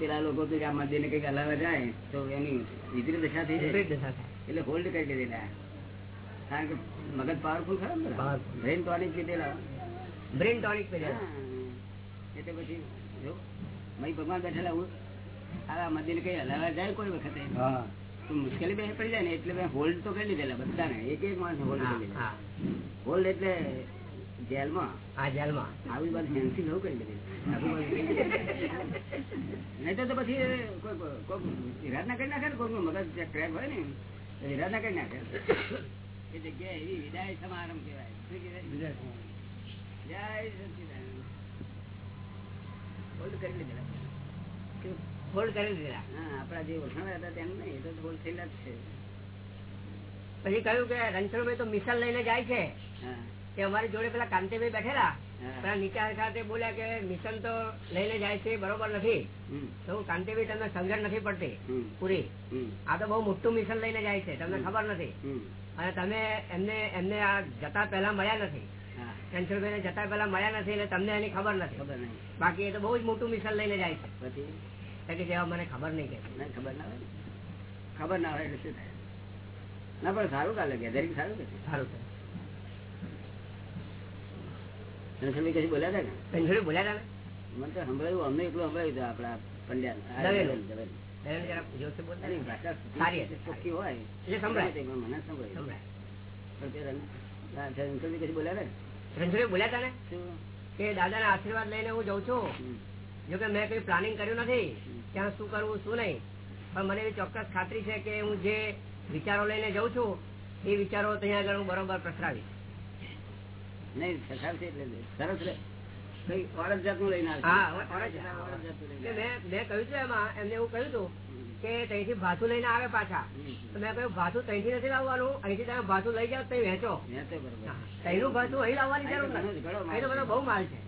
પેલા લોકો તો આ મંદિર ને કંઈક હલાવવા જાય તો એની વિપરીત દશા થઈ જાય. એટલે હોલ્ડ કરી દીધેલા કારણ કે મગજ પાવરફુલ ખરા બ્રેન ટોનિક લીધેલા બ્રેન ટોનિક એટલે પછી જો મય ભગવાન બેઠેલા હું આ મંદિર કઈ હલાવવા જાય કોઈ વખતે. તો મુશ્કેલી બે પડી જાય ને એટલે મેં હોલ્ડ તો કરી લીધેલા બધાને. એક એક માણસ હોલ્ડ કરી લીધેલા. હોલ્ડ એટલે જેલમાં. આ જેલમાં. આવી વાત ફેન્સી નવું કરી લીધી નહીં તો પછી કોઈ ના કરી નાખે ને કોઈ મગજ ક્રેક હોય ને તો વિરાધના કરી નાખે. એ જગ્યા એવી વિદાય સમારંભ કેવાય જય સચિદાનંદ. હોલ્ડ કરી લીધેલા. હોલ્ડ કરી દીધેલા હા આપડા જે ઓળખાણ હતા તેમ નહીં એ તો હોલ્ડ થયેલા જ છે. પછી કહ્યું કે રણછોડભાઈ તો મિસલ લઈને જાય છે. કે અમારી જોડે પેલા કાંતિભાઈ બેઠેલા. નીચા બોલ્યા કે મિશન તો લઈને જાય છે બરોબર નથી. તો કાંતિભાઈ તમને સમજણ નથી પડતી પૂરી. આ તો બહુ મોટું મિશન લઈને જાય છે તમને ખબર નથી. અને તમે એમને એમને આ જતા પહેલા મળ્યા નથી. ને જતા પહેલા મળ્યા નથી એટલે તમને એની ખબર નથી. ખબર નહીં. બાકી એ તો બહુ જ મોટું મિશન લઈને જાય છે. પછી? કે જેવા મને ખબર નહીં કે. ખબર ના હોય. ખબર ના હોય એટલે શું થાય? ના પણ સારું કાલે કે દરેક સારું કે સારું છે રણછોડભાઈ કશું બોલ્યા હતા ને રણછોડભાઈ બોલ્યા હતા મને તો સંભળાયું અમને એટલું સંભળાયું હતું આપડા પંડ્યા. દવેલ. ને. આશીર્વાદ લઈને હું જઉં છું. જોકે મેં કઈ પ્લાનિંગ કર્યું નથી. ત્યાં શું કરવું શું નહીં. પણ મને એવી ચોક્કસ ખાતરી છે કે હું જે વિચારો લઈને જઉં છું એ વિચારો ત્યાં આગળ હું બરોબર પ્રસરાવીશ. નહીં સરસ મેં મેં કહ્યું એમાં એમને એવું કહ્યું હતું કે ત્યાંથી ભાથું લઈને આવે પાછા. તો મેં કહ્યું ભાથું ત્યાંથી નથી લાવવાનું? અહીંથી તમે ભાથું લઈ જાઓ ત્યાં વેચો. મેં તો ભાથું અહીં લાવવાની જરૂર નથી. અહીં બધો બહુ માલ છે.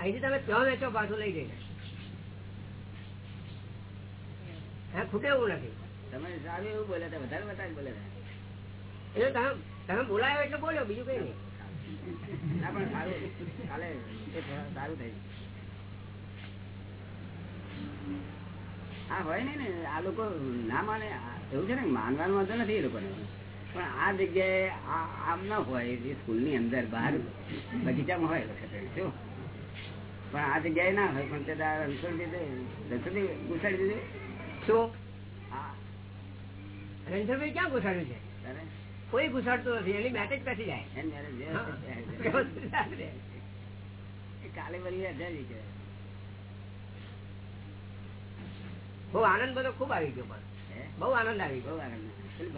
અહીંથી તમે ત્યાં વેચો ભાથું લઈ જઈને. હે ખૂટે એવું નથી. તમે સારું એવું બોલ્યા વધારે વધારે બોલ્યા તમે તમે બોલાયો એટલે બોલ્યો બીજું કઈ નહીં. ના પણ સારું કાલે એ સારું થયું હા હોય ને આ લોકો ના માને એવું છે. ને માનવાનું વાંધો નથી એ લોકોને પણ આ જગ્યાએ આમ ના હોય એ સ્કૂલની અંદર બહાર બગીચામાં હોય શું? પણ આ જગ્યાએ ના હોય પણ તે તારા રણછોડ દીધે ઘુસાડી દીધું શું રણછોડભાઈ ક્યાં ઘુસાડ્યું છે? તારે કોઈ ઘુસાડતું નથી એની બેસી જાય. જ્યારે જે. એ કાલે વળી હજારી કે બહુ આનંદ બધો ખૂબ આવી ગયો પણ. બહુ આનંદ આવી ગયો. આનંદ પેલી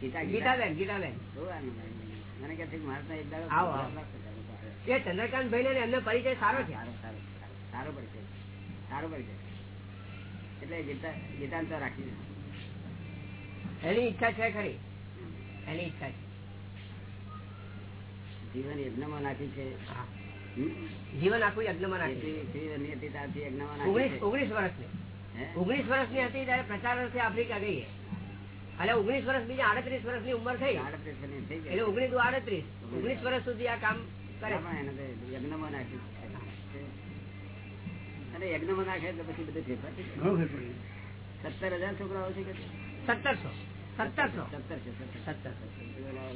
ગીતા ગીતાબેન ગીતાબેન. બહુ આનંદ આવી. ગયો. મને કે મારે એક દાડો આવો, આવો. લાગશે તારું તો આવે. એ ચંદ્રકાંત ભાઈ ને એમનો પરિચય સારો છે. સારો સારો સારો. સારો પરિચય. સારો પરિચય. એટલે ગીતા ગીતા તો રાખી એની ઈચ્છા છે ખરી. એની ઈચ્છા જીવન યજ્ઞમાં નાખી છે. જીવન આખું યજ્ઞમાં નાખી જેટલી જેટલી હતી ત્યારથી યજ્ઞમાં નાખી ઓગણીસ વર્ષની. ઓગણીસ વર્ષની હતી ત્યારે પ્રચાર આફ્રિકા ગઈ એટલે ઓગણીસ વર્ષ બીજા આડત્રીસ વર્ષની ઉંમર થઈ. એટલે ઓગણીસ આડત્રીસ. ઓગણીસ વર્ષ સુધી આ કામ કરે. યજ્ઞમાં નાખ્યું. અને યજ્ઞમાં નાખે તો પછી બધું સત્તર હજાર છોકરાઓ છે કે સત્તરસો. સત્તરસો.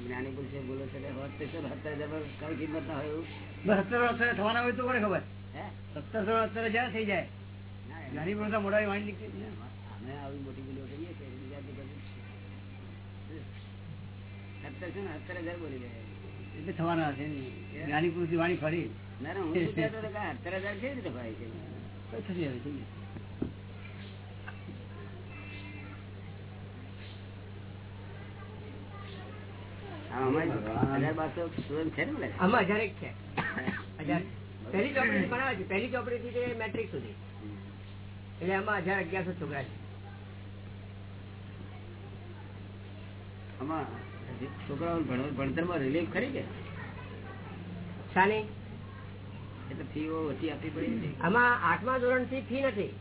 જ્ઞાની પુરુષે બોલે છે કે હોત તો ચાલો, સત્તર હજાર પર કઈ કિંમત ના હોય એવું બસ થવાના હોય તો કોને ખબર? સત્તરસો અત્યારે જ્યાં થઈ જાય? જ્ઞાની પુરુષના મોઢાએ વાણી નીકળી અમે આવી મોટી બોલીઓ કરીએ કે બીજાથી બધું સત્તર છે. ને સત્તર હજાર બોલી ગયા એટલે થવાના ને. જ્ઞાની વાણી ફરી. ના ના, હું પૂછ્યા તો હજાર કેવી રીતે ભાઈ છે કઈ થતી હવે થઈ ગઈ. હા, અમારે હજાર બારસો સ્ટુડન્ટ છે ને બધા? આમાં હજાર એક છે. પહેલી ચોપડી ભણાવે છે. પહેલી ચોપડી થી મેટ્રિક સુધી? એટલે આમાં હજાર અગિયારસો છોકરા છે આમાં છોકરાઓ ભણતરમાં રિલીફ ખરી કે? શાની? એટલે ફીઓ ઓછી આપવી પડી આમાં આઠમા ધોરણથી ફી નથી.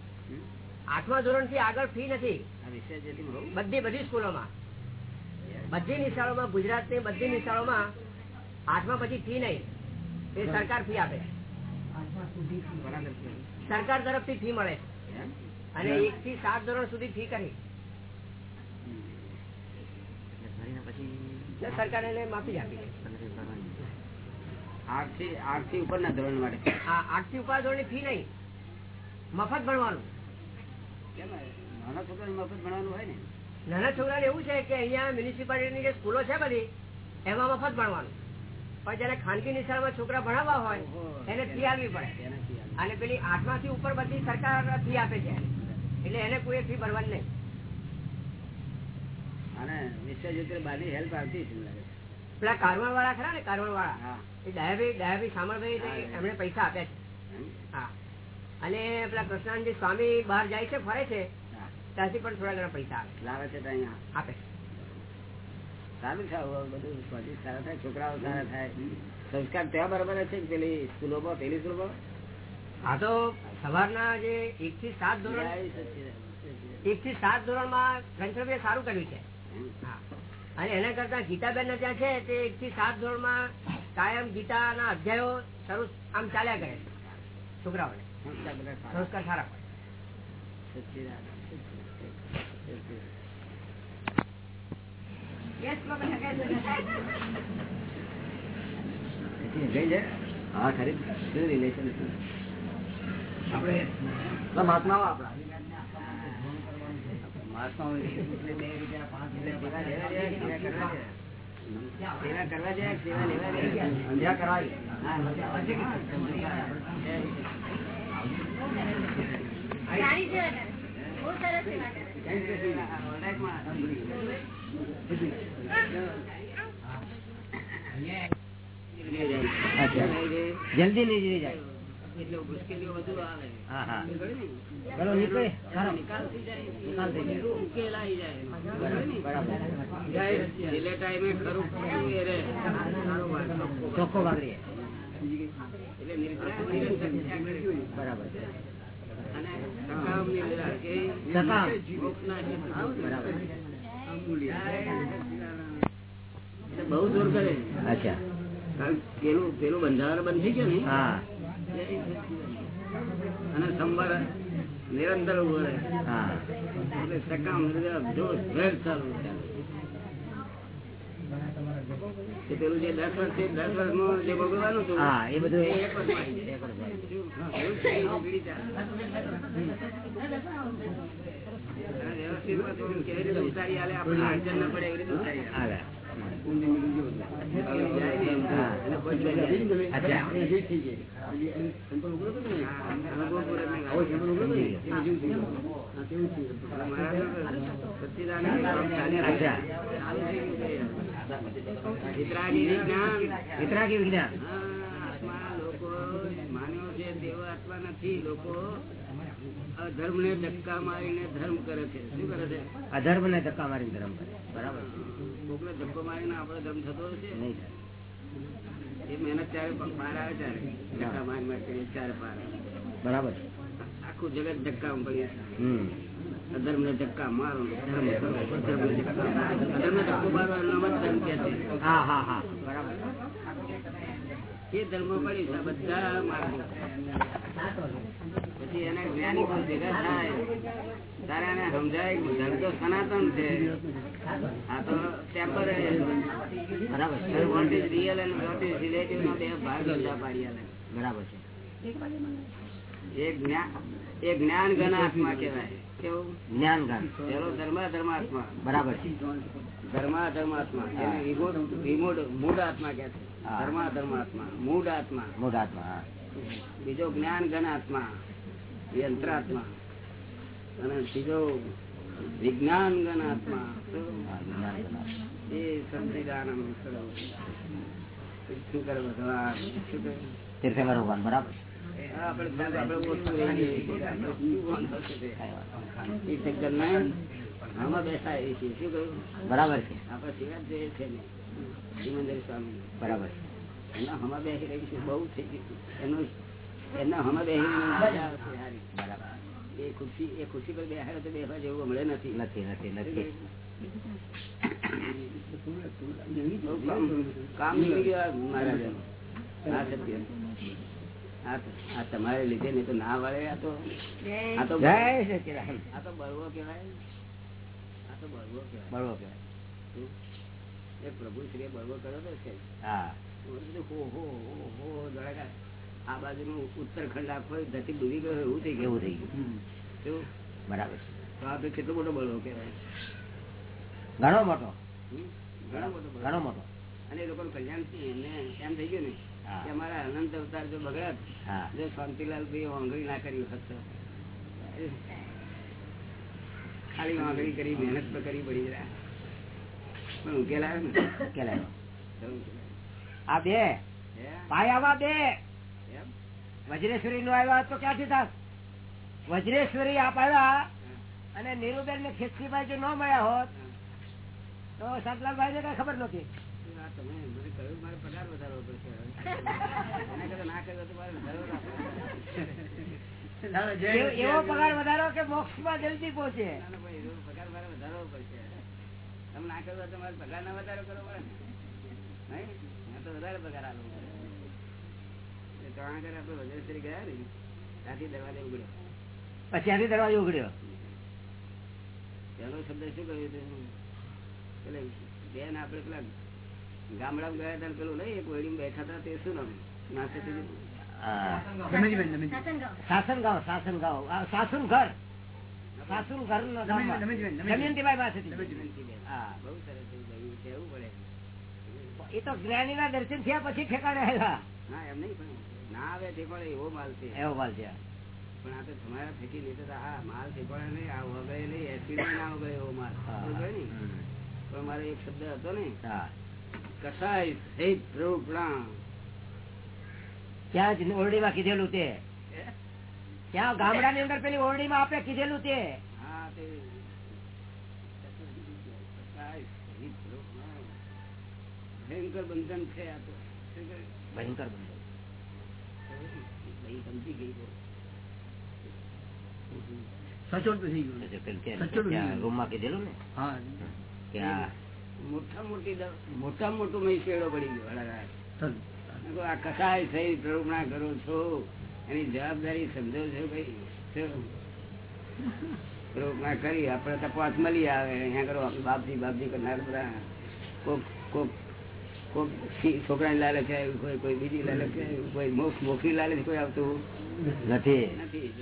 આઠમા ધોરણથી આગળ ફી નથી. બધી બધી સ્કૂલોમાં. બધી નિશાળોમાં ગુજરાતની બધી નિશાળોમાં આઠમા પછી ફી નહીં. એ સરકાર ફી આપે? સરકાર તરફથી ફી મળે. અને એક થી સાત ધોરણ સુધી ફી કરી. સરકાર એને માફી આપી આઠથી આઠથી ઉપરના ધોરણ માટે. આ આઠથી ઉપર ધોરણ ફી નહીં. મફત ભણવાનું નાના મફત ભણવાનું હોય ને? નાના છોકરાને એવું છે કે અહીંયા મ્યુનિસિપાલિટીની જે સ્કૂલો છે બધી એમાં મફત ભણવાનું. પણ જયારે ખાનગી નિશાળમાં છોકરા ભણાવવા હોય એને ફી આપવી પડે. અને પેલી આઠમા થી ઉપર બધી સરકાર ફી આપે છે. એટલે એને કોઈ ફી ભરવાની નહીં. અને વિશ્વજોતિર બાની હેલ્પ આવતી છે મને લાગે છે. પેલા કારવણ વાળા ખરા ને કારવણ વાળા એ ડાયાભાઈ ડાયાભાઈ સામળભાઈ એમણે પૈસા આપ્યા છે. હા. અને પેલા કૃષ્ણાનંદજી સ્વામી બહાર જાય છે ફરે છે. ત્યાંથી પણ થોડા ઘણા પૈસા આવે. લાવે છે આપે. સારું છે બધું સારા થાય છોકરાઓ સારા થાય. સંસ્કાર ત્યાં બરાબર છે કે પેલી સ્કૂલોમાં પેલી સ્કૂલોમાં? હા તો સવારના જે એક થી સાત ધોરણ એક થી સાત ધોરણમાં ઘનશ્યામભાઈએ સારું કર્યું છે. અને એના કરતા ગીતાબેન ત્યાં છે તે એક થી સાત ધોરણમાં કાયમ ગીતા ના અધ્યાયો શરૂ આમ ચાલ્યા કરે છોકરાઓને. સંસ્કાર સારા. પડે સચ્ચિદાનંદ. સચ્ચિદાનંદ. ગઈ છે? હા ખરી શું રિલેશન આપણે મહાત્માઓ આપણા મહાત્માઓ એટલે જાય સેવા લેવા જાય અંધ્યા કરાવી સરસ. જલ્દી નીકળી જાય. એટલે મુશ્કેલીઓ વધુ આવે હા હા. ચલો નીકળે નિકાલ થઈ જાય નિકાલ થઈ જાય. ઉકેલ આવી જાય છેલ્લે ટાઈમે ખરું ચોખ્ખો. વાગડીએ બરાબર. બહુ જોર કરે. અચ્છા પેલું પેલું બંધારણ બંધ થઈ ગયું હા અને સંભાર નિરંતર ઊભો રહે હા એટલે સકામ જોશ ચાલુ પેલું જે દસ વર્ષ છે દસ વર્ષમાં જે ભોગવવાનું હતું હા એ બધું એક ન ને. અચ્છા. છે. છે. વિતરાગી વિજ્ઞાન. લોકો છે આત્મા નથી લોકો અધર્મ ને ધક્કા મારીને ધર્મ કરે છે શું કરે છે અધર્મ ને ધક્કા મારી ધર્મ કરે બરાબર કોકને ધક્કો મારીને આપણો ધર્મ થતો નહીં એ મહેનત ત્યારે પણ પાર આવે ત્યારે ધક્કા મારી મારી ત્યારે પાર બરાબર આખું જગત ધક્કા હમ અધર્મ ને ધક્કા મારો ધર્મ ને ધક્કા મારો. અધર્મ ને ધક્કો મારવા એનો ધર્મ કહે છે. હા હા હા. બરાબર. એ ધર્મ પડી છે બધા માર્ગો. પછી એના જ્ઞાની પણ ભેગા થાય. તારે એને સમજાય ધર્મ તો સનાતન છે. આ તો ટેમ્પરરી બરાબર વોટ ઇઝ રિયલ અને વોટ ઇઝ રિલેટિવ નો બે ભાગ જુદા પાડી બરાબર છે. એ જ્ઞાન ઘન આત્મા કહેવાય. કેવું? જ્ઞાન ગાન પેલો ધર્મ ધર્માત્મા બરાબર ધર્મ ધર્માત્મા એને વિમૂઢ વિમૂઢ મૂઢ આત્મા કહે છે. ધર્મ ધર્માત્મા મૂઢ આત્મા. મોઢાત્મા હા. બીજો જ્ઞાન ઘન આત્મા. યંત્રાત્મા. અને બીજો વિજ્ઞાન ગણ આત્મા. એ સંતિદાનંદ શું કરે ભગવાન? શું કરે? તીર્થંકર ભગવાન બરાબર બરાબર છે. આપણે સિવાય જોઈએ છે ને સિમંદર સ્વામી બરાબર એના હમા બેસી રહી છે. બહુ થઈ ગયું એનું એના હમા બેસી રહીને મજા આવશે હારી. બરાબર એ ખુરશી એ ખુરશી પર બેહાડે તો બેસવા જેવું મળે નથી નથી નથી. નથી. કામ કામ નીકળી ગયા મારા આ સત્ય આ આ તમારે લીધે નહીં તો ના વળે આ તો આ તો આ તો બળવો કેવાય આ તો બળવો કેવાય બરોબર કહેવાય. એ પ્રભુ શ્રી બળવો કર્યો તો છે. હા. હો હો હો. આ બાજુનું ઉત્તરખંડ આખો ધરતી ડૂબી ગયો એવું થઈ ગયું. એવું થઈ ગયું. શું? બરાબર તો આ તો કેટલો મોટો બળવો કેવાય ઘણો મોટો? ઘણો મોટો ઘણો મોટો. અને લોકોનું કલ્યાણ છે. એમને એમ થઈ ગયું ને કે અમારા અનંત અવતાર જો બગડત જો શાંતિલાલ ભાઈ વાંગળી ના કરી હોત ખાલી વાંગળી કરી મહેનત તો કરી પડી જરા પણ ઉકેલ આવ્યો ને. કેલાયો. તો આ બે. ભાઈ આવા બે. વજ્રેશ્વરી નો આવ્યા તો ક્યાંથી થાત? વજ્રેશ્વરી આપ આવ્યા અને નીરુબેન ને ખેતરીભાઈ જો ન મળ્યા હોત તો સતલાલભાઈ ને કઈ ખબર નહોતી. આ તમે મને કહ્યું મારે પગાર વધારવો પડશે. એના કરતા ના કર્યો તો મારે વધારો ના એવો- એવો પગાર વધારો કે મોક્ષમાં જલ્દી પહોંચે? પગાર મારે વધારવો પડશે. તમે ના કર્યો તો મારે પગાર ના વધારો કરવો પડે ને. તો વધારે પગાર એ તો આ આગળ આપણે વજ્રેશ્વરી ગયા ને ત્યાંથી દરવાજે ઉગડ્યો પછી ત્યાંથી દરવાજો ઉગડ્યો પેલો શબ્દ શું કહ્યું બેન આપડે પેલા ગામડામાં ગયા હતા પેલું નહીં એક વેડિંગ બેઠા હતા તે શું નામ? દર્શન થયા પછી ઠેકાણે ના એમ નહીં પણ ના આવે તે પણ એવો માલ છે. એવો માલ છે. પણ આ તો તમારા ફેંકી નહીં તો આ માલ ઠેકવાના નહીં આ વગડે નહીં એસી ના વગડે એવો માલ. પણ મારો એક શબ્દ હતો ને હા. કસાય સહિત પ્રવૃત્તિના. ત્યાં જ ઓરડીમાં કીધેલું તે. ત્યાં ગામડાની અંદર પેલી ઓરડીમાં આપણે કીધેલું તે. હા તે કસાય સહિત પ્રવૃત્તિના. ભયંકર બંધન છે આ તો. ભયંકર બંધન. ભાઈ સમજી ગઈ. સચોટ થઈ ગયું. રૂમ. રૂમમાં કીધેલું ને? હા. મોટા મોટી મોટા મોટું મેં શેડો પડી ગયો આ કસાય થઈ પ્રરૂપણા કરો છો. એની જવાબદારી સમજો છો ભાઈ. પ્રરૂપણા કરી આપડે તપાસ મળી આવે. અહીંયા કરો બાપજી બાપજી કરનાર બધા. કોક કોક કોક છોકરાની લાલચ આવ્યું કોઈ કોઈ બીજી લાલચ છે કોઈ મોક્ષ મોક્ષની લાલચ કોઈ આવતું નથી. નથી.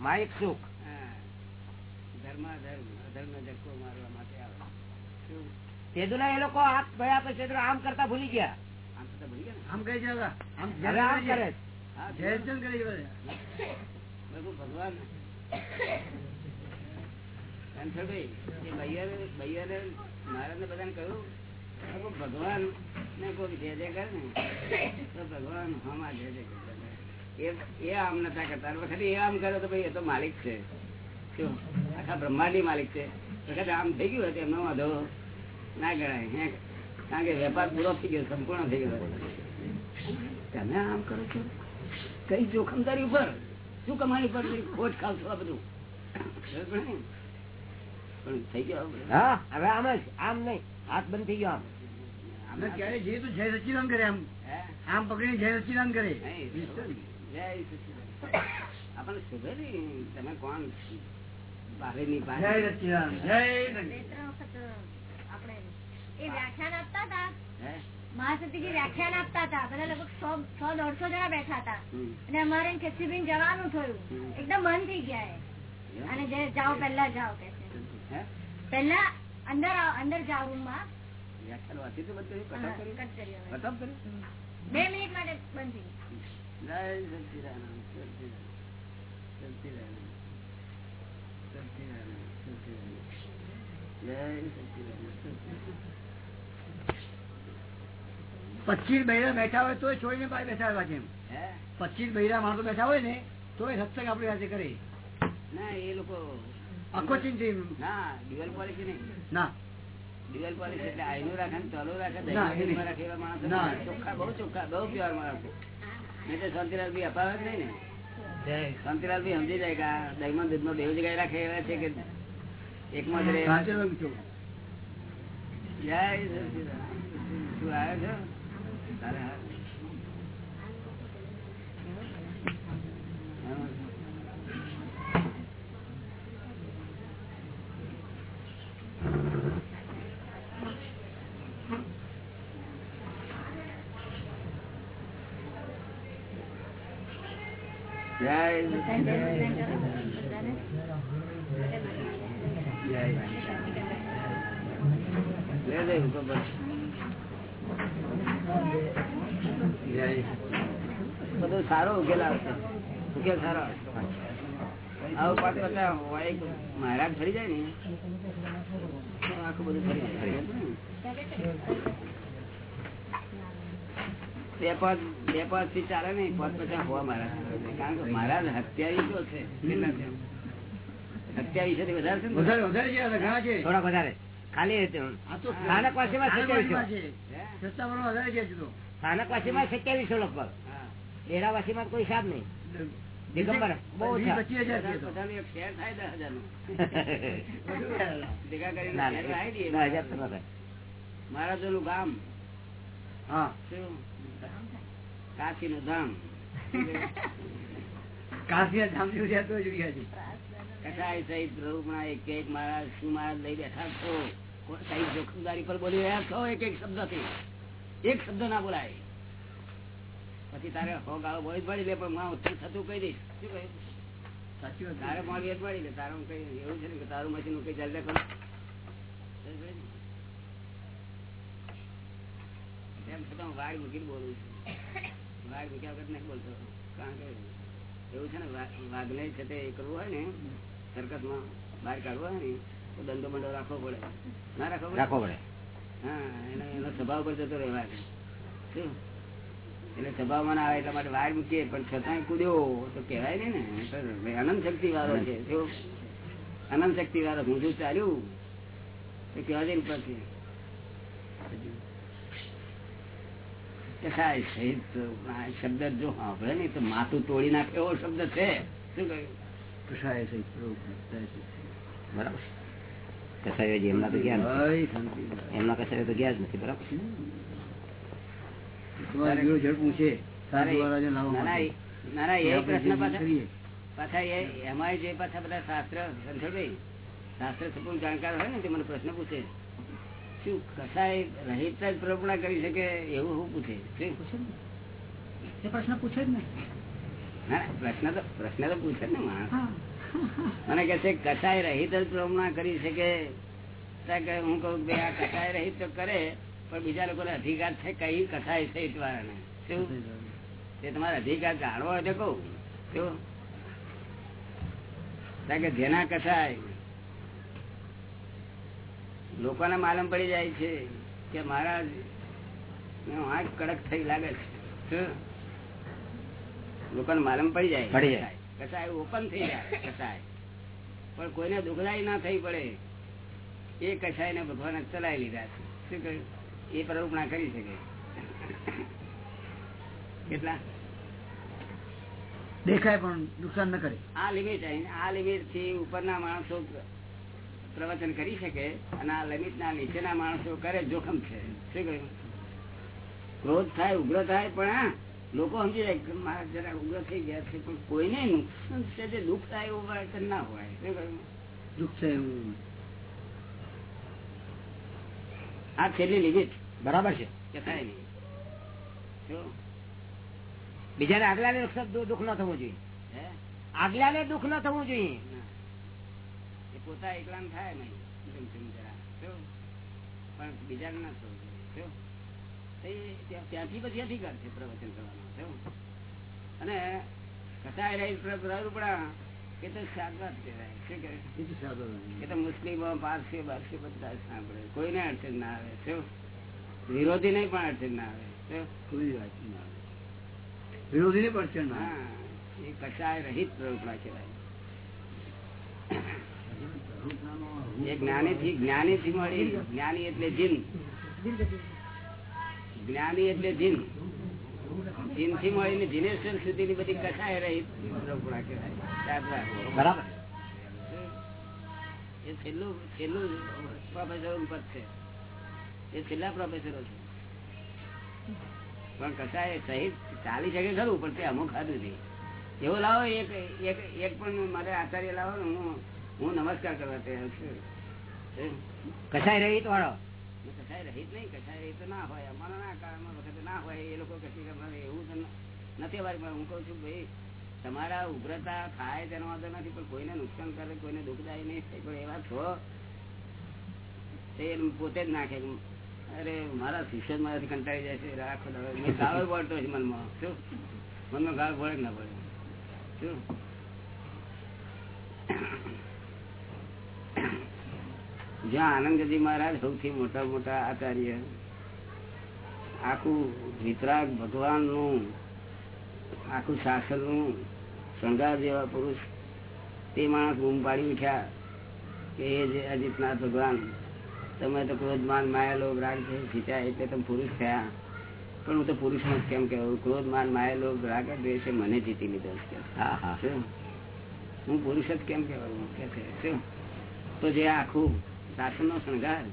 માઇક સુખ. હા. ધર્માધર્મ અધર્મ ધક્કો મારવા માટે આવે શું? તેદુના એ લોકો હાથ ભયા પછી તો આમ કરતા ભૂલી ગયા. આમ તો ભૂલી ગયા આમ કહે છે આમ કરે જયચંદ ભગવાન કોઈ ને કોઈ જય જય કરે ને તો ભગવાન હમા જે જે કરે એ એ આમ નતા કરતા. વખતે એ આમ કરે તો ભાઈ એ તો માલિક છે. શું? આખા બ્રહ્માંડ માલિક છે. વખતે આમ થઈ ગયું હોય તો એમનો વાંધો ના ગણાય. કારણ કે વેપાર પૂરો થઈ ગયો સંપૂર્ણ થઈ ગયો. તમે આમ કરો છો? કઈ જોખમદારી ઉપર? શું કમાણી પર ખોટ ખાવ છો આ બધું? પણ થઈ ગયો હા હવે આમ જ આમ નહીં. હાથ બંધ થઈ ગયો આમ. આમ અને ક્યારે જઈએ તો જય કરે આમ. આમ પકડીને જય સચ્ચિદાનંદ કરે. જય સચ્ચિદાનંદ. આપણને તમે કોણ? બહારની જય પાસે જય સચિદાન. આપણે એ વ્યાખ્યાન આપતા હતા? મહાસતીજી વ્યાખ્યાન આપતા હતા. બધા લગભગ સો દોઢસો જણા બેઠા હતા. અને અમારે ખેસીબીન જવાનું થયું. એકદમ મન થઈ ગયા અને જે જાઓ પહેલા જાઓ કે પહેલા અંદર અંદર જાઓ બે મિનિટ માટે બંધ થઈ જય સચિદાન જય સચિદાન પચીસ બૈરા બેઠા હોય તો છોડીને પાસે બેઠા હોય એમ પચીસ બૈરા માણસો બેઠા હોય ને તો એ સત્સંગ આપણી સાથે કરે. ના એ લોકો આખો ચિંતી ના ડ્યુઅલ પોલિસી નહીં. ના. ડ્યુઅલ પોલિસી એટલે આઈનું રાખે ને ચાલુ રાખે ના. રાખે એવા માણસ. ચોખ્ખા બહુ ચોખ્ખા બહુ પ્યોર માણસો. નહીં તો શાંતિલાલ બી અપાવે જ નહીં ને. શાંતિલાલ બી સમજી જાય કે દહીમાં દૂધમાં બે જગ્યાએ રાખે એવા છે કે એકમાં જ રહે. જય સચિદાનંદ. શું આવ્યો છો. જય સારો ઉકેલ આવશે. ઉકેલ સારો આવું પાછું પાછા હોય મહારાજ ફરી જાય ને. આખું બધું ફરી જાય. બે પાંચ બે પાંચથી ચાલે ને પાંચ પચાસ હોવા મારા કારણ કે મહારાજ હત્યાવી તો છે હત્યાવીસથી વધારે છે વધારે વધારે છે ઘણા છે. થોડા વધારે. ખાલી આ તો સ્થાનક વાસીમાં સત્યાવીસો. છે. હે? સત્તાવન વધારે છે સ્થાનક વાસી માં સત્યાવીસો લગભગ. હા. ડેરાવાસીમાં કોઈ હિસાબ નહીં. દિગંબર બહુ થાય. મહારાજોનું ગામ. કાશી નું ધામ. કાશી ધામ કસાય સહિત પ્રભુના એક એક મહારાજ શું મહારાજ લઈ બેઠા છો. કોઈ સહિત જોખમદારી પર બોલી રહ્યા છો? એક એક શબ્દથી એક શબ્દ ના બોલાય. પછી તારે હો ગાળો બોલી પડી લે પણ હું થતું કહી દઈશ. શું કહ્યું? સાચી તારે મારી જ પડી લે તારું કઈ એવું છે ને કે તારું મશીન કઈ જલ્દી કરું તેમ છતાં હું વાડ મૂકીને બોલું છું. વાડ મૂક્યા વગર નહીં બોલતો કારણ કે એવું છે ને વાઘને છે તે કરવું હોય ને સરકસમાં બહાર કાઢવું હોય ને તો ધંધો બંડો રાખવો પડે. ના રાખવો પડે? રાખવો પડે. હા એનો એનો સ્વભાવ પર જતો રહેવા શું? એટલે સ્વભાવમાં આવે એટલા માટે વાર મૂકીએ પણ છતાં કૂદ્યો તો કહેવાય ને. અનંત શક્તિ વાળો છે. જો અનંત શક્તિ વાળો ઊંધું ચાલ્યું તો કહેવાય ને પછી શબ્દ જો સાંભળે ને તો માથું તોડી નાખે એવો શબ્દ છે. શું કહ્યું? બરાબર. કસાયો એમના તો ગયા એમના કસાયો તો ગયા જ નથી બરાબર. તમારે જેવું ઝડપું છે તારે સાધુ વાળા જે લાવવા ના ના, માટે. ના ના એ પ્રશ્ન પાછા પાછા એ એમાંય જે પાછા બધા શાસ્ત્ર રણછોડભાઈ શાસ્ત્ર સંપૂર્ણ જાણકાર હોય ને તે મને પ્રશ્ન પૂછે. શું કસાય રહિત જ પ્રપણા કરી શકે એવું હું પૂછે? પ્રશ્ન પૂછે જ ને. ના ના, પ્રશ્ન તો પ્રશ્ન તો પૂછે જ ને માણસ. મને કે છે કસાય રહિત જ પ્રપણા કરી શકે. હું કહું કે આ કસાય રહિત તો કરે પણ બીજા લોકોને અધિકાર છે કઈ કથા છે વાળાને શું? તે તમારે અધિકાર જાણવો હોય તો કહું. શું? કારણ કે જેના કસાય લોકોને માલમ પડી જાય છે કે મારા આંખ કડક થઈ લાગે છે. લોકોને માલમ પડી જાય. પડી જાય. કસાય ઓપન થઈ જાય કસાય પણ કોઈને દુઃખદાય ના થઈ પડે. એ કસાય ને ભગવાને ચલાવી લીધા છે. શું કહ્યું? એ પ્રરૂપણા કરી શકે. કેટલા? દેખાય પણ નુકસાન ન કરે. આ લિમિટ આ લિમિટથી ઉપરના માણસો પ્રવચન કરી શકે અને આ લિમિટ ના નીચેના માણસો કરે જોખમ છે. શું કહ્યું? ક્રોધ થાય ઉગ્ર થાય પણ લોકો સમજી જાય મારા જરા ઉગ્ર થઈ ગયા છે પણ કોઈને નુકસાન છે તે દુઃખ થાય એવું વર્તન ના હોય. શું કહ્યું? દુઃખ થાય એવું આ છેલ્લી લિમિટ. બરાબર છે? કે થાય નહીં? બીજાને આગલાને દુઃખ ન થવું જોઈએ. આગલાને દુઃખ ન થવું જોઈએ. એ પોતા એકલા થાય નહીં? પણ બીજાને ના થવું જોઈએ. એ ત્યાંથી પછી અધિકાર છે પ્રવચન કરવાનો? અને કસાય રહી પ્રરૂપણા એ તો શાકભાત કહેવાય. શું કહે એ તો સાદો એ તો મુસ્લિમો પારસી બારસી બધા જ સાંભળે. કોઈને અડચણ ના આવે શું વિરોધી નહીં પણ અડચણ ના આવે શું? કોઈ વાત ના આવે. વિરોધીને પણ અડચણ ના આવે. હા એ કસાય રહિત પ્રરૂપણા કહેવાય. એ જ્ઞાની થી જ્ઞાની થી મળી જ્ઞાની એટલે જીન? જ્ઞાની એટલે જીન. જીનથી મળીને જીનેશ્વર સુધી ની બધી કથા રહિત પ્રરૂપણા કહેવાય. બરાબર. એ છેલ્લું છેલ્લું પ્રોફેસરો પદ છે. એ છેલ્લા પ્રોફેસરો છે. પણ કસાય સહિત ચાલી શકે ખરું પણ તે અમુક ખાધું નહીં એવો લાવો એક એક એક પણ મારે આચાર્ય લાવો હું હું નમસ્કાર કરવા તૈયાર છું. કસાય રહી તો વાળો રહિત નહીં, કસાય રહીત ના હોય. અમારા ના કાળમાં વખતે ના હોય, એ લોકો કશી એવું નથી અમારી, પણ હું કઉ છું ભાઈ, તમારા ઉગ્રતા થાય તેનો વાંધો નથી, પણ કોઈને નુકસાન કરે, કોઈને દુઃખદાયી નહીં થાય પણ એવા છો, તે પોતે જ નાખે અરે, મારા શિક્ષણ મારાથી કંટાળી જાય છે. રાખો ગાળો પડતો છે મનમાં. શું? મનમાં ગાળ પડે ના પડે? શું? જ્યાં આનંદજી મહારાજ સૌથી મોટા મોટા આચાર્ય આખું વિતરાગ ભગવાનનું આખું શાસનનું શણગાર જેવા પુરુષ તે માણસ બૂમ પાડી ઉઠ્યા કે એ જે અજીતનાથ ભગવાન તમે તો ક્રોધમાન માયેલો રાગ છે ખીચાય એટલે તમે પુરુષ થયા. પણ હું તો પુરુષ જ કેમ કહેવું ક્રોધમાન માયેલો રાગ દ્વેષે મને જીતી લીધો હા હા. હું પુરુષ જ કેમ કહેવાય? કે છે. શું? તો જે આખું શાસન નો શણગાર.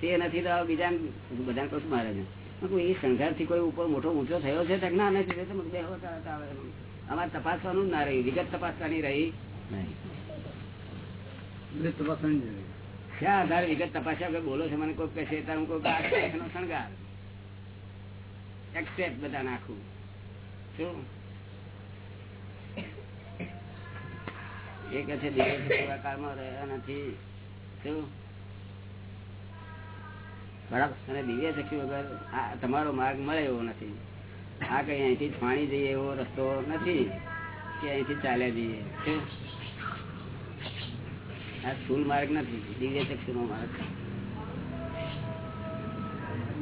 તે નથી તો બીજા બધા કહું છું. મહારાજ એ શણગારથી કોઈ ઉપર મોટો ઊંચો થયો છે ના નથી. અમારે તપાસવાનું ના રહી વિગત તપાસવાની રહી. ક્યાં આધારે વિગત તપાસ્યા બોલો છો? મને કોઈ કહેશે તારું કોઈ શણગાર. એક્સેપ્ટ બધા નાખું શું? એ કે છે દિવસ રહ્યા નથી. શું? બરાબર. અને દિવ્ય ચક્ષુ વગર તમારો માર્ગ મળે એવો નથી. આ કઈ અહીંથી પાણી જઈએ એવો રસ્તો નથી કે અહીંથી ચાલ્યા જઈએ. આ સ્થુલ માર્ગ નથી. દિવ્ય ચક્ષુ નો માર્ગ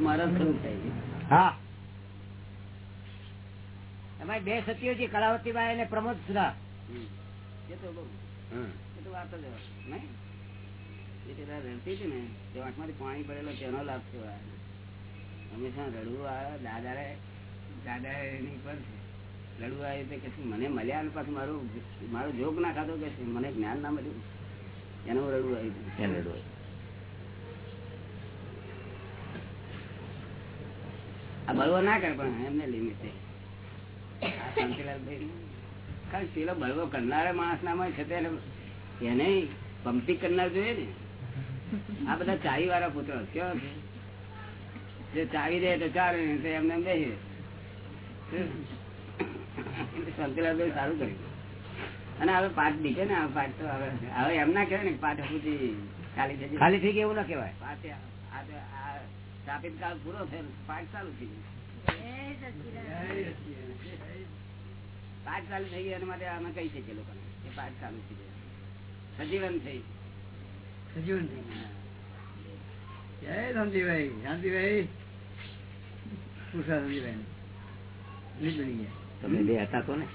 મારા સ્વરૂપ થાય છે. હા. એમાં બે સતીઓ છે કલાવતીબાઈ અને પ્રમોદ સુધા. એ તો બહુ. એ તો વાત જ નહીં? એ રડતી હતી ને તે આંખમાંથી પાણી પડેલો તેનો લાભ થયો. આ. હંમેશા રડવું આવે દાદા દાદા એની પર રડવું આવે તે કે મને મળ્યા ને પાછું મારું મારો જોગ ના ખાતો કે મને જ્ઞાન ના મળ્યું. એનું રડવું આવ્યું આ બળવો ના કરે પણ એમને લિમિટ છે. આ શાંતિલાલભાઈ પેલો બળવો કરનારા માણસ નામાં છે તેને એને પંપી કરનાર જોઈએ ને આ બધા ચાવી વાળા પુત્ર કેવા છે જે ચાવી દે તો ચાલે તો એમને એમ દે રહે. સારું કર્યું અને હવે પાઠ દીધે ને પાઠ તો હવે હવે એમ ના કહેવાય ને પાઠ સુધી ખાલી થઈ. ખાલી થઈ એવું ના કહેવાય પાઠ સ્થાપિત કાળ પૂરો થયો પાઠ ચાલુ થઈ ગયું. પાઠ ચાલુ થઈ ગયા એના માટે અમે કહી શકીએ લોકોને કે પાઠ ચાલુ થઈ ગયા સજીવન થઈ સજીવન થઈ ગયું. જય શાંતિભાઈ શાંતિભાઈ પૂછા શાંતિભાઈ નીચ બની ગયા. તમે બે હતા તો ને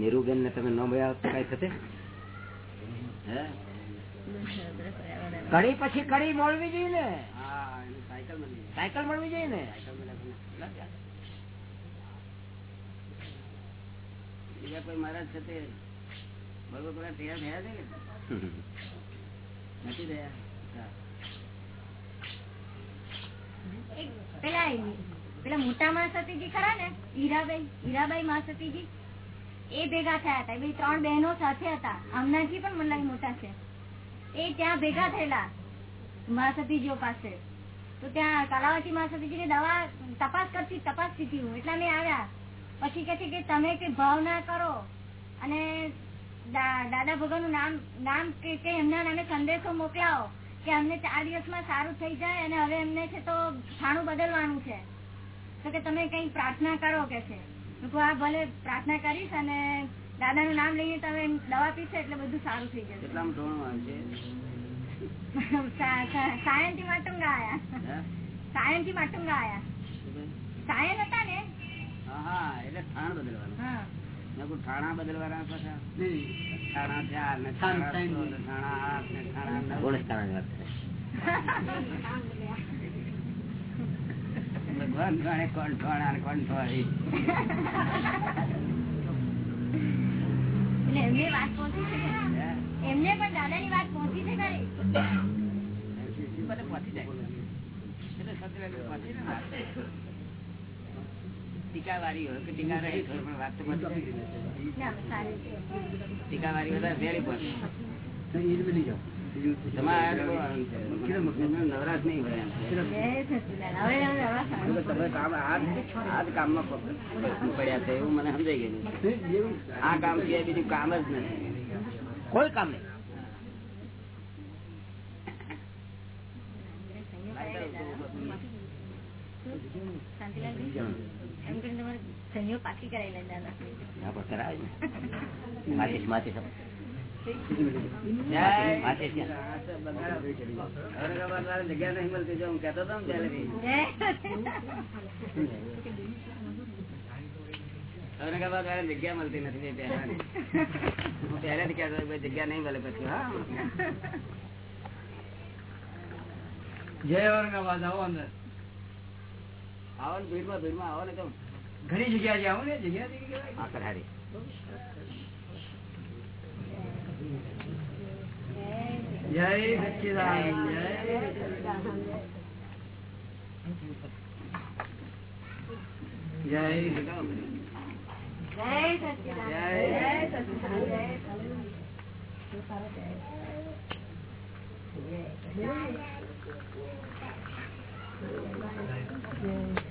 નિરુબેન ને તમે ન મળ્યા કઈ થશે હે? કડી પછી કડી મળવી જોઈએ ને. હા એની સાયકલ મળી ગઈ. સાયકલ મળવી જોઈએ ને. ના. બીજા કોઈ મહારાજ છે તે બરોબર તૈયાર થયા છે કે? પેલા મોટા માસતીજી ખરા ને? હીરાબાઈ હીરાબાઈ માસતીજી? એ ભેગા થયા હતા. બી ત્રણ બહેનો સાથે હતા. આમનાથી પણ મને મોટા છે. એ ત્યાં ભેગા થયેલા માસતીજીઓ પાસે. તો ત્યાં કાલાવાસી માસતીજી દવા તપાસ કરતી તપાસતી હતી હું. એટલા મેં આવ્યા. પછી કે છે કે તમે કે ભાવ ના કરો. અને દાદા ભગવાનનું નામ નામ કે એમના નામે સંદેશો મોકલાવો કે અમને ચાર દિવસમાં સારું થઈ જાય અને હવે એમને છે તો ખાણું બદલવાનું છે. તો કે તમે કઈ પ્રાર્થના કરો કે છે. આ ભલે પ્રાર્થના કરીશ અને દાદા નું નામ લઈને તમે દવા પીશો એટલે બધું સારું થઈ જશે. ધોરણું સાયનથી માટુંગા આયા? સાયનથી માટુંગા આયા. સાયન હતા ને? હા હા એટલે ઠાણ બદલવાનું. હા. ઠાણા બદલવાના પાછા ઠાણા ચાર ને ઠાણા ઠાણ. છ ને ઠાણા આઠ ને ઠાણા નવ. કોણ સ્થાન વાત છે ભગવાન જાણે કોણ ઠાણા ને કોણ ઠોળી. એમને વાત પહોંચી છે એમને પણ દાદાની વાત પહોંચી છે ખરી પહોંચી જાય. એટલે સત્યનારાયણ પહોંચી ને વાત. ટીકાવાળી હોય કે ટીકા રહી હોય પણ વાત તો બધી ટીકાવાળી વધારે વહેલી પહોંચે. તો એ જ બની જાઓ. તમે આયા તો મને નવરાશ નહીં પડ્યા છે એવું મને સમજાઈ ગયું. આ કામ સિવાય બીજું કામ જ નથી. કોઈ કામ નહીં. એમ કરીને જગ્યા મળતી જો હું કેતો હતો ઔરંગાબાદ વાળા જગ્યા મળતી નથી હું પહેલેથી કહેતો જગ્યા નહીં મળે પછી હા. જય ઔરંગાબાદ આવો અંદર. આવો ને ભીડમાં ભીડમાં આવો ને તમે ઘણી જગ્યા આવો ને જગ્યા હા કરારી જય સચિદાન જય જય જય સચિદાન જય સચિદાન Thank you.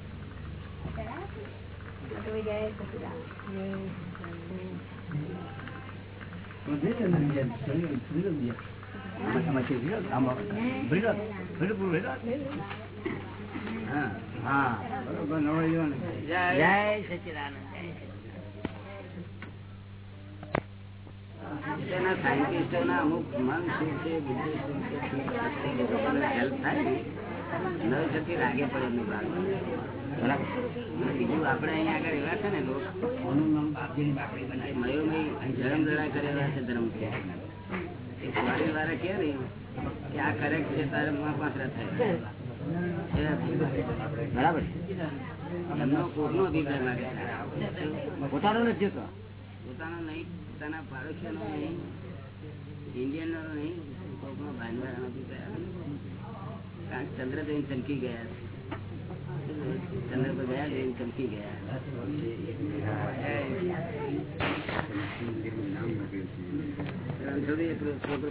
સાયન્ટિસ્ટોના અમુક મન શું છે બુદ્ધિ હેલ્પ થાય નવ લાગે પડે એમની. બીજું આપણે અહીંયા આગળ એવા છે ને લોકોનું નામ બાપજીની બાકડી બનાવી મયુરભાઈ ધરમ લડાઈ કરેલા છે પોતાનો નથી જોતો? પોતાનો નહીં, પોતાના પાડોશીનો નહીં, ઇન્ડિયનનો નહીં, કોકનો ભાંડવાનો અભિપ્રાય કારણ ચંદ્રદેવ ચમકી ગયા છે. તમે તો ગયા જઈને ચમકી ગયા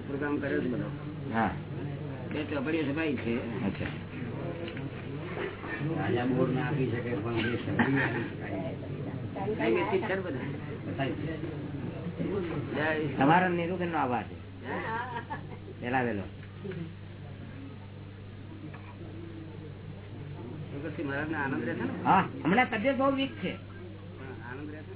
પ્રોગ્રામ કર્યો છે બધો બે ચોપડીઓ છપાઈ છે રાજા બોર્ડ ના આપી શકે પણ જે નિરૂપણ નો આભાર છે. પેલા વેલો ભગતસિંહ મહારાજ ને આનંદ રહેશે ને? હા હમણાં તબિયત બહુ વીક છે. આનંદ રહેશે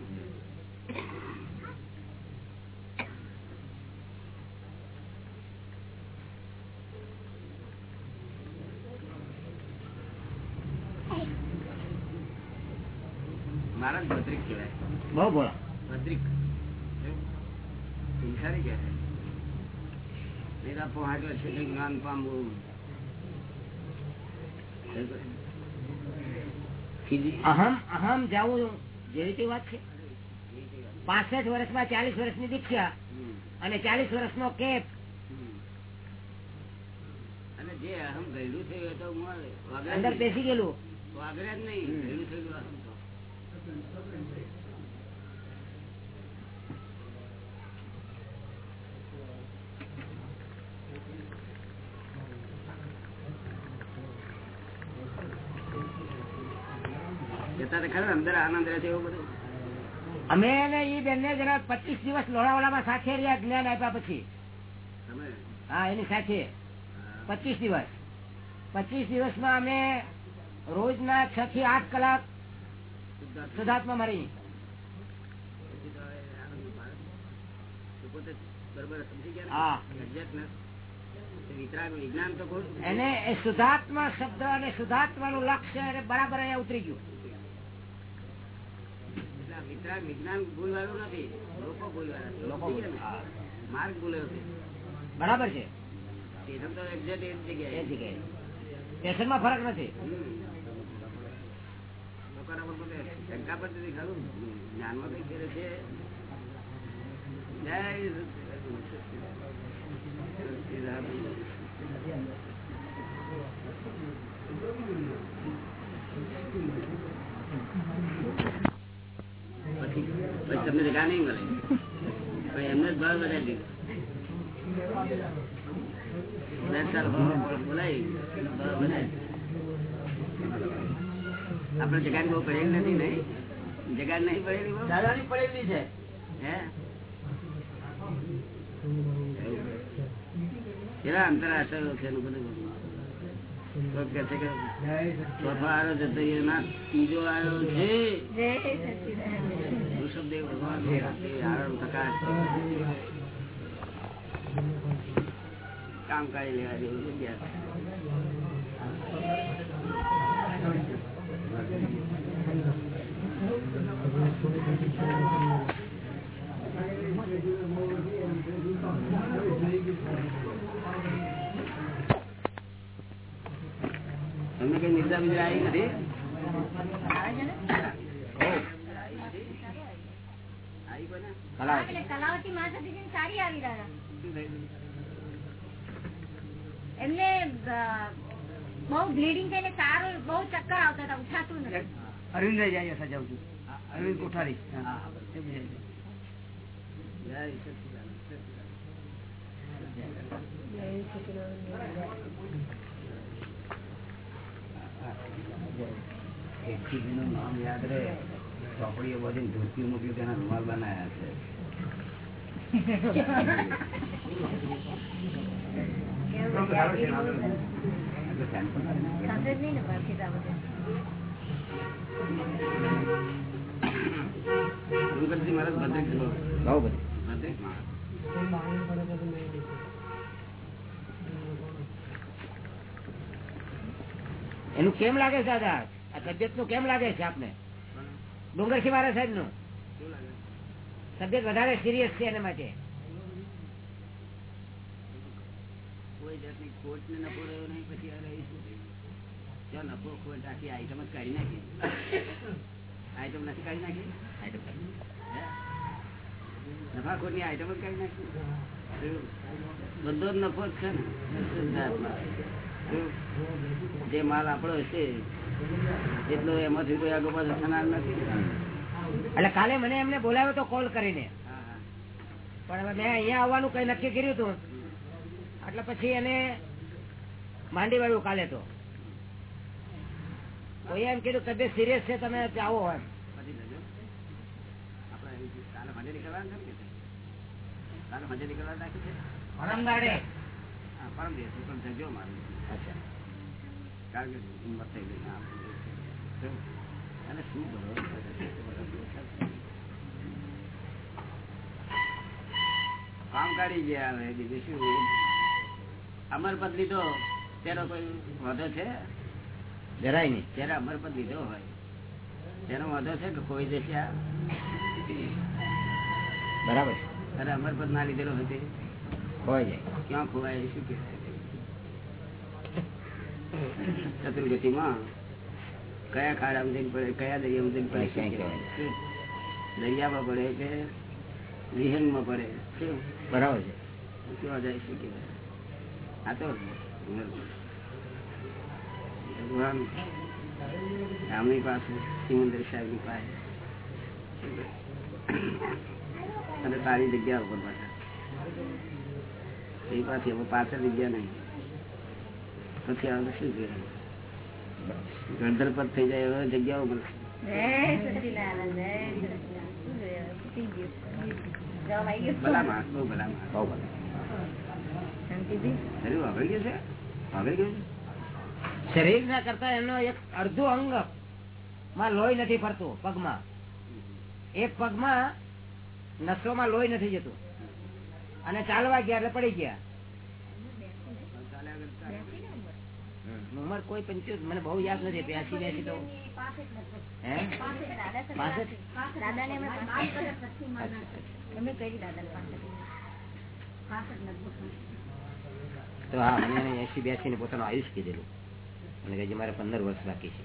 ભદ્રિક કહેવાય. બહુ બોલા. ભદ્રિક. હિંસારી કહેવાય મેરા પહોંચે છે જ્ઞાન પામવું અહમ અહમ જવું જેવી વાત છે. પાસઠ વર્ષમાં ચાલીસ વર્ષની દીક્ષા. અને ચાલીસ વર્ષનો કેપ. અને જે અહમ ગયેલું થયું તો અંદર બેસી ગયેલું. વાગરે જ નહીં ગયેલું થયેલું અહમ તો જતા અંદર આનંદ રહે છે એવું બધું. અમે ને ઈ બેનને જરા પચીસ દિવસ લોણાવાડામાં સાથે રહ્યા જ્ઞાન આપ્યા પછી. હા એની સાથે. પચીસ દિવસ. પચીસ દિવસમાં અમે રોજના છ થી આઠ કલાક શુદ્ધાત્મા. શુદ્ધાત્મા મારી. ને? એને શુદ્ધાત્મા શબ્દ અને શુદ્ધાત્માનું લક્ષ્ય બરાબર અહીંયા ઉતરી ગયું. વિતરાગ વિજ્ઞાન ભૂલવાળું નથી. લોકો ભૂલવાળા છે. લોકો માર્ગ ભૂલ્યો છે. બરાબર છે. સ્ટેશન તો exact એ જગ્યાએ. એ જગ્યાએ. જગ્યાએ સ્ટેશનમાં ફરક નથી. લોકોના પર પોતે શંકા પર નથી ખરું જ્ઞાનમાં કઈ કરે છે. જય. પછી તમને જગા નહીં મળે. પણ એમને જ ભાવ વધારી દીધો. આપડે જગાડ બહુ પડેલી નથી નહીં. જગાડ નહીં પડેલી પડેલી છે. હે? કેટલા અંતર આશરો છે એનું બધું કહે છે કે ચોથો આવ્યો છે તો એના ત્રીજો આવ્યો છે. કામ કાઢી લેવા જેવું જગ્યા તમને કઈ નિર્દા બિદ્રા આવી નથી આવે છે ને આવી સારી આવી દાદા. એમને બહુ બ્લીડિંગ થઈને સારું બહુ ચક્કર આવતા હતા ઉઠાતું નથી. અરવિંદ જાય સજાવું છું અરવિંદ કોઠારી. નામ યાદ રહે. ચોપડીઓ બધી ધોતી મૂકી તેના રૂમાલ બનાયા છે. એનું કેમ લાગે છે દાદા આ તબિયતનું કેમ લાગે છે આપને ડુંગરજી મારા સાહેબનું? તબિયત વધારે સિરિયસ છે એના માટે. કોઈ જાતની કોર્ટ ને નફો રહ્યો નહીં પછી આ રહી શું નફો ખોટ આખી આઈટમ જ કાઢી નાખી આઈટમ નથી કાઢી નાખી? ની આઈટમ જ કાઢી નાખી? બધો જ નફો જ છે ને. જે માલ આપણો હશે એટલો એમાંથી કોઈ આગળ પાછળ થનાર નથી. એટલે કાલે મને એમને બોલાવ્યો તો કોલ કરીને. પણ હવે મેં અહીંયા આવવાનું કઈ નક્કી કર્યું હતું એટલે પછી એને માંડી વાળ્યું કાલે તો. કોઈ એમ કીધું તબિયત સિરિયસ છે તમે આવો એમ. પરમ દિવસે અને શું કામ કાઢી ગયા હવે બીજું શું? અમરપદ લીધો તેનો કોઈ વાંધો છે? જરાય નહીં. ત્યારે અમરપદ લીધો હોય તેનો વાંધો છે કે કોઈ દેશે આ? બરાબર. અરે અમરપદ ના લીધેલો હોય હોય જાય. ક્યાં ખોવાય શું કહેવાય? ચતુર્ગતિમાં કયા ખાડા ઉદય પડે કયા દરિયામાં ઉદય પડે? દરિયામાં પડે કે વિહંગમાં પડે? બરાબર છે. કેવા જાય શું કહેવાય? આ તો ભગવાન રામની પાસે સિમંદર સાહેબની પાસે. અને તારી જગ્યા ઉપર પાછા. એ પાસે હવે પાછળ જગ્યા નહીં. પછી આવે શું કહેવાય? ગણધર થઈ જાય એવા જગ્યાઓ શાંતિથી શરીર ના કરતા એનો એક અડધો અંગમાં લોહી નથી ફરતું પગમાં. એક પગમાં નસોમાં લોહી નથી જતું. અને ચાલવા ગયા એટલે પડી ગયા ચાલ્યા કરતા ઉંમર કોઈ પંચોતેર મને બહુ યાદ નથી બ્યાસી બ્યાસી તો. કહી તો હા મને એસી બ્યાસી ને પોતાનું આયુષ કીધેલું. મને કે મારે પંદર વર્ષ બાકી છે.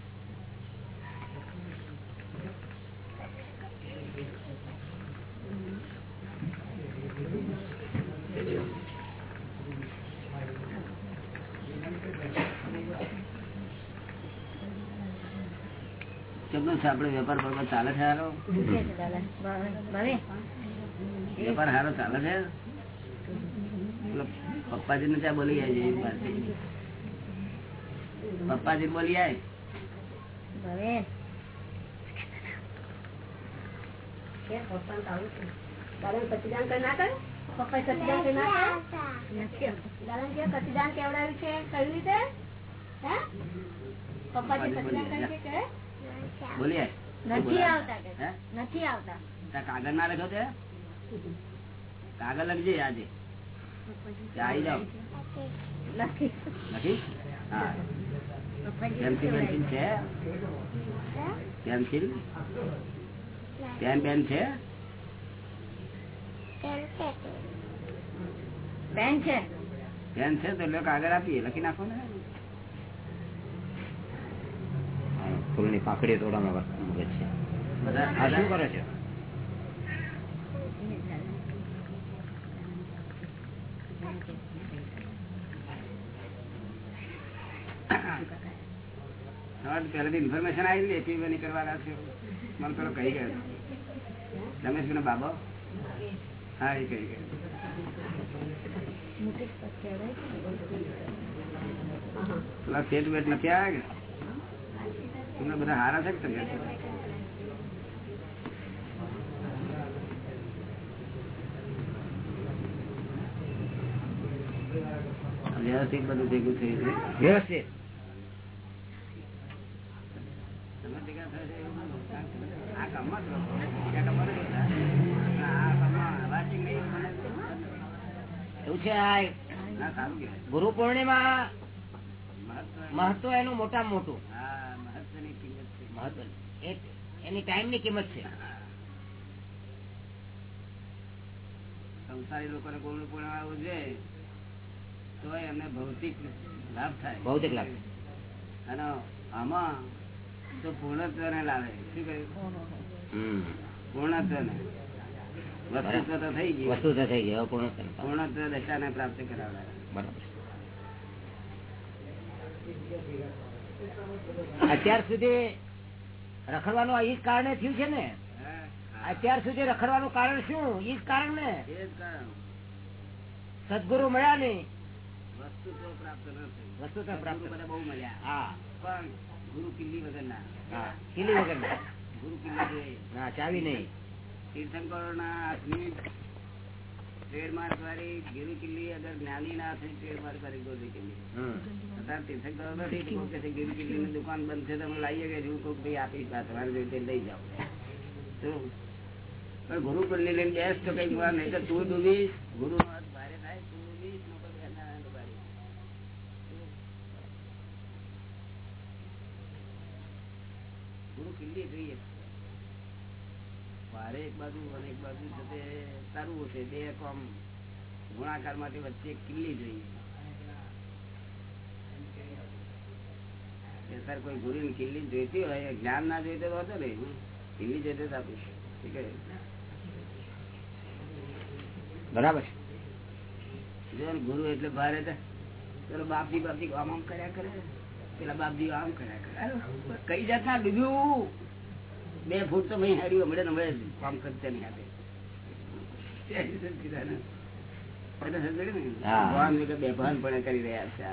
કેમનો છે આપડે વેપાર બરોબર ચાલે છે હારો વેપાર હારો ચાલે છે પપ્પાજી ને ત્યાં બોલી જાય. પપ્પાજી બોલી આય ભવે પપ્પાએ સતીદાન કરી ના કર્યું? દાદાને કે? સતીદાન કેવડાવ્યું છે કઈ રીતે હે? પપ્પાજી સતીદાન કર્યું છે કે બોલી નથી આવતા. નથી આવતા કાગળ ના લખ્યો છે? કાગળ લખજે આજે. આવી જાઓ. નથી હા. પેન્સિલ પેન્સિલ છે? પેન્સિલ પેન પેન છે? બેન છે પેન છે? તો કાગળ આપીએ. લખી નાખો ને. ફૂલની પાંખડીઓ તોડવામાં મગજ છે. આ શું કરે છે? પહેલેથી ઇન્ફોર્મેશન આવી ને એપી બની કરવાના છે. મને પેલો કહી ગયો. રમેશભાઈ બાબો? હા એ કહી ગયો. પેલા સેટ વેટ નથી આવ્યા કે તમને બધા હારા છે કે વ્યવસ્થિત બધું ભેગું થયું છે વ્યવસ્થિત ગુરુ પૂર્ણિમા મહત્વ એનું. મોટા મોટું. કિંમત છે મહત્વ એ- એની ટાઈમની કિંમત છે. સંસારી લોકોને ગુરુ પૂર્ણિમા ઉજવે તો એમને ભૌતિક લાભ થાય. ભૌતિક લાભ. અને આમાં તો પૂર્ણત્વ ને લાવે. શું કહ્યું? પૂર્ણત્વ ને વસ્તુત્વ તો થઈ ગયું. વસ્તુત્વ થઈ ગયું પૂર્ણત્વ પૂર્ણ થયું. પૂર્ણત્વ પ્રાપ્ત કરાવડાવે. બરાબર. અત્યાર સુધી રખડવાનું આ ઈ જ કારણે થયું છે ને? અત્યાર સુધી રખડવાનું કારણ શું? ઈ જ કારણ ને? સદગુરુ મળ્યા ને વસ્તુ તો પ્રાપ્ત ન વસ્તુ તો પ્રાપ્ત બહુ મળ્યા. હા. પણ ગુરુ કિલ્લી વગર ના કિલ્લી વગર ના. ગુરુ કિલ્લી જોઈએ ના ચાવી નહીં. તીર્થંકરોના હાથની ટ્રેડમાર્ક વાળી ગુરુ કિલ્લી અગર જ્ઞાની ના હાથની ટ્રેડમાર્ક વાળી ગુરુ કિલ્લી હમ. અત્યારે તીર્થંકરો નથી તો કે છે ગુરુ કિલ્લીની દુકાન બંધ છે તમે લાવીએ કે હું કોઈક ભાઈ આપીશ આ તમારે જોઈતી લઈ જાઓ શું? પણ ગુરુ કિલ્લી લઈને બેસ તો કઈ વાર નહીં તો તું ડૂબીશ ગુરુ નો હાથ ભારે થાય તું ડૂબીશ નકર બેસનારા ને ડૂબાડીશ. ગુરુ કિલ્લી જોઈએ ભારે એક બાજુ અને એક બાજુ છે તે તારવું બે કોમ ગુણાકાર માટે વચ્ચે કિલ્લી જોઈએ. સર કોઈ ગુરુ ની કિલ્લી જોઈતી હોય જ્ઞાન ના જોઈતો હતો ને કિલ્લી જોઈતો તો આપીશ. બરાબર જો ગુરુ એટલે ભારે તો બાપજી બાપજી આમ આમ કર્યા કરે પેલા બાપજી આમ કર્યા કરે. કઈ જાત ના ડૂબ્યું બે ફૂટ તો મેં હાર્યું હમણાં હમણાં કામ કરતા નહીં આપે એટલે સમજ્યું ભાન વગર કરી રહ્યા છે.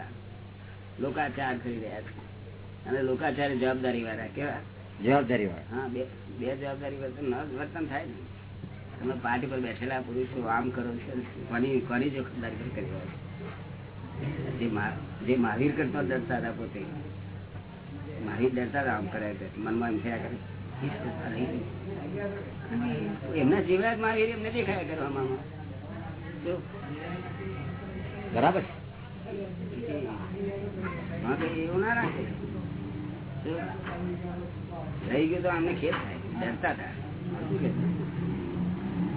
લોકાચાર કરી રહ્યા છે. અને લોકાચાર જવાબદારી વાળા કેવા? જવાબદારી વાળા. હા બે જવાબદારી વર્તન ન વર્તન થાય ને. તમે પાર્ટી પર બેઠેલા પુરુષો આમ કરો છો કોની કોની જોખમદારી કરી રહ્યા છે? જે મહાવીર કરતો ડરતા હતા પોતે. મહાવીર ડરતા હતા આમ કરે છે મનમાં એમ થયા કરે "ઈ શું કરે? એમના જીવરાજ મહાવીર એમને દેખાયા કરવામાં? બરાબર. એવું ના રાખે? રહી ગયું તો અમને ખેત થાય. ડરતા હતા.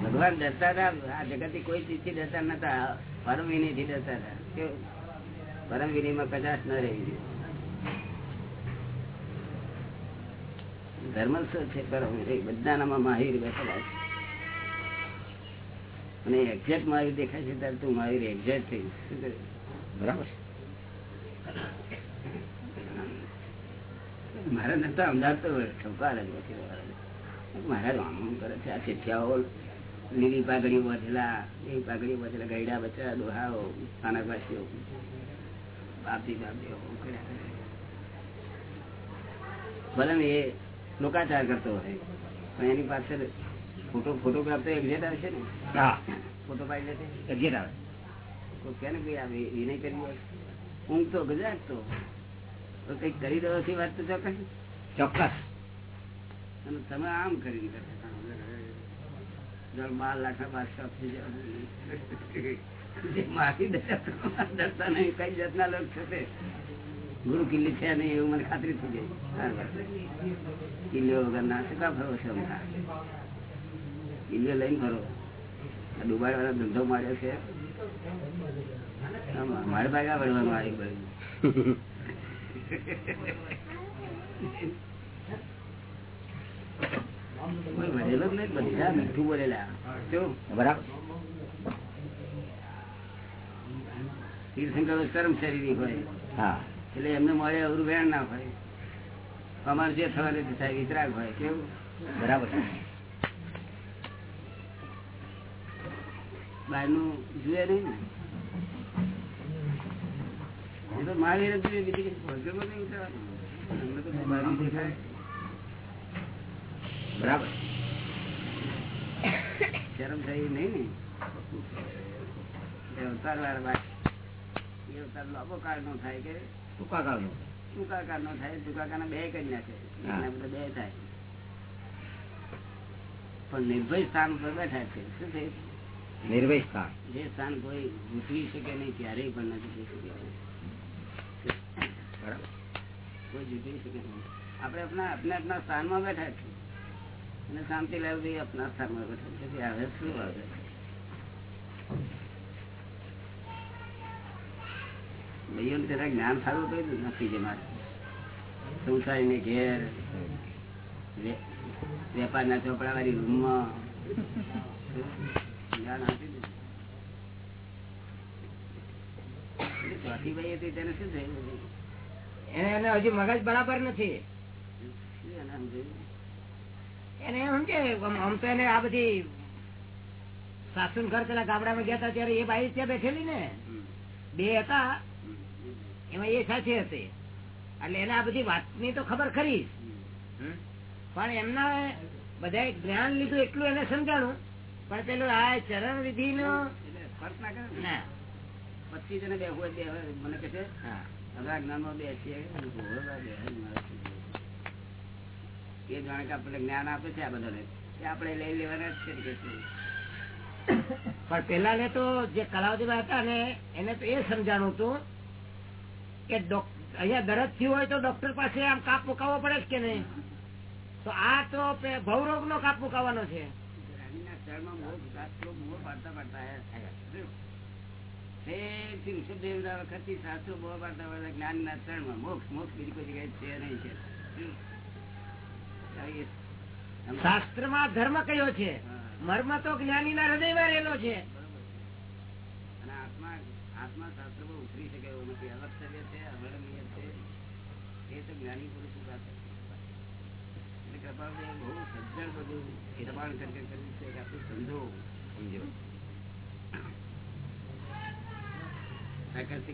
ભગવાન ડરતા હતા. આ જગતથી કોઈ ચીજથી ડરતા નતા. પરમ વિનયથી ડરતા હતા? પરમ વિનયમાં કદાચ ન રહી જોઈએ ધર્મ છે? બધાનામાં મહાવીર બેઠેલા છે. અને એક્ઝેક્ટ મહાવીર દેખાય છે ત્યારે તું મહાવીર એક્ઝેક્ટ થઈ બરાબર? મારા નતા અમદાવાદ તો ઠોકાર જ નથી. મહારાજ આમ કરે છે. આ ચિઠ્ઠિયાઓ લીલી પાઘડીઓ બાંધેલા, લીલી પાઘડીઓ બાંધેલા, ગયડા બચ્ચા, દોહાઓ સ્થાનકવાસીઓ બાપજી, બાપજીઓ ભલે એ લોકાચાર કરતો હોય. પણ એની પાછળ ફોટો ફોટોગ્રાફ તો એક્ઝેટ આવે છે ને? ફોટો પાડી લે એક્ઝેટ આવે. કે ને ભાઈ આ વિનય કરી ઊંઘ તો ગજાક તો. કંઈક કરી રહ્યો છે વાત તો ચોક્કસ. ચોક્કસ. અને તમે આમ કરતા બાર લાખ ના બાદશાહ થઈ જવાનું. જે મારી દશા દર્શન નહીં કઈ જાતના લોક છે તે? ગુરુ કિલ્લી છે નહીં એવું મને ખાતરી થઈ ગઈ. કિલ્લીઓ વગર ના ફરો છો? કિલ્લીઓ લઈને ફરો. દુબાઈ વાળો ધંધો માર્યો છે. મારે ભાગા વળવાનું આવી ગયું મીઠું બોલેલા. બરાબર. તીર્થંકરો કર્મ હોય. હા. એટલે એમને મળે અવરું વેણ ના હોય. અમારે જે થવાનું થાય, વિતરાગ હોય. કેવું? બરાબર. બહારનું જુએ નહીં ને? એ તો મહાવીર જ જોઈએ બીજી ભોજનમાં નહીં ઉતરવાનું. દેખાય. બરાબર. શરમ થઈ નહીં ને? અવતાર વાર વાત અવતાર લાંબો કાળ નો થાય કે ટૂંકા કાળનું ટૂંકા કાળ નો થાય ટૂંકા બે કરી નાખે. હા. એના બધા બે થાય. પણ નિર્ભય સ્થાન ઉપર બેઠા છે. શું છે નિર્વય સ્થાન. જે સ્થાન કોઈ ઉતરી શકે નહીં ક્યારેય પણ નથી બરાબર. કોઈ જીતી શકે નહીં. આપણે આપણા આપણા આપણા સ્થાનમાં બેઠા છીએ. અને શાંતિ લાવી આપણા સ્થાનમાં બેઠા છે હવે શું આવે? ભાઈઓને જરા જ્ઞાન સારું તો નથી જે મારે. સંસારીને ઘેર વેપારના ચોપડા વાળી રૂમમાં. જ્ઞાન આપી દીધું. ચોથી ભાઈ હતી તેને શું થયું? એને એને હજી મગજ બરાબર નથી. એને એમ સમજે આમ તો એને આ બધી સાસુ ઘર પેલા ગામડામાં ગયા હતા ત્યારે એ બાઈ ત્યાં બેઠેલી ને. બે હતા. એમાં એ સાચી હશે એટલે એને આ બધી વાતની તો ખબર ખરી. પણ એમના બધા જ્ઞાન લીધું એટલું એને સમજાણું. પણ પેલું આ ચરણ વિધિ નો ફર્ક ના કરે ને. ના. પચીસ જણે બે હોય બે હોય મને કહે છે હા. જ્ઞાનમાં બે કરવું? એ જાણે કે આપણે જ્ઞાન આપે છે આ બધાને. એ આપણે લઈ લેવાના જ છે પણ પેલા ને તો જે કલાવતીમાં હતા ને એને તો એ સમજાણું હતું કે અહીંયા દરદ થયું હોય તો ડોક્ટર પાસે આમ કાપ મુકાવવો પડે કે નહીં? તો આ તો ભવરોગ નો કાપ મુકાવવાનો છે. શાસ્ત્ર શાસ્ત્રમાં ધર્મ કયો છે? મર્મ તો જ્ઞાની ના હૃદયમાં રહેલો છે. આત્મા આત્મા શાસ્ત્ર પર ઉતરી શકે એવું નથી. અવસ્તવ્ય છે, અવર્ણનીય છે, એ તો જ્ઞાની પુરુષ પાસે એટલે કૃપાળદેવ બહુ સજ્જડ બધું દબાણ કરીને કર્યું છે, કે આટલું સમજો. સમજો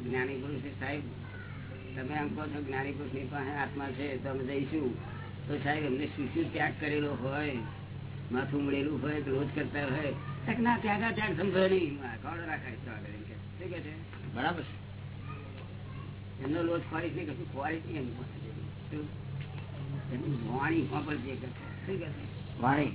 જ્ઞાની પુરુષ સાહેબ, તમે એમ કહો છો જ્ઞાની પુરુષની પાસે આત્મા છે, તો અમે જઈશું. તો સાહેબ, એમને શું શું ત્યાગ કરેલો હોય, માથું મળેલું હોય રોજ કરતા હોય. ના ત્યાગા ત્યાગ સમજો નહીં ખોડો છે? બરાબર એમનો લોટ ખોરીશ નહીં કશું ખોરીશ નહીં એમ. વાણી છે. વાણી.